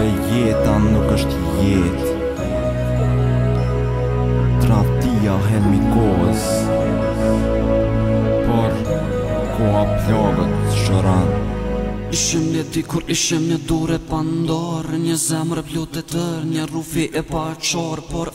Dhe jeta nuk është jetë Tradhtia helm i kohës Por koha plagët shëran Ishim një dikur, ishim një dhe të pandarë Një zemër plot e tërë, një rrufi e paçarë Por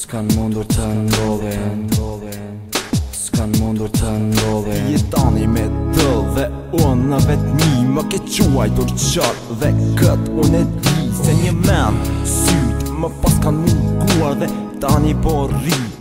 S'kanë mundur të ndodhin S'kanë mundur të ndodhin Ti je tani me të dhe unë në vetmi Më ke çuar dhe qarë dhe këtë unë e di Se njëmend sytë më pas kanë munguar dhe tani po rri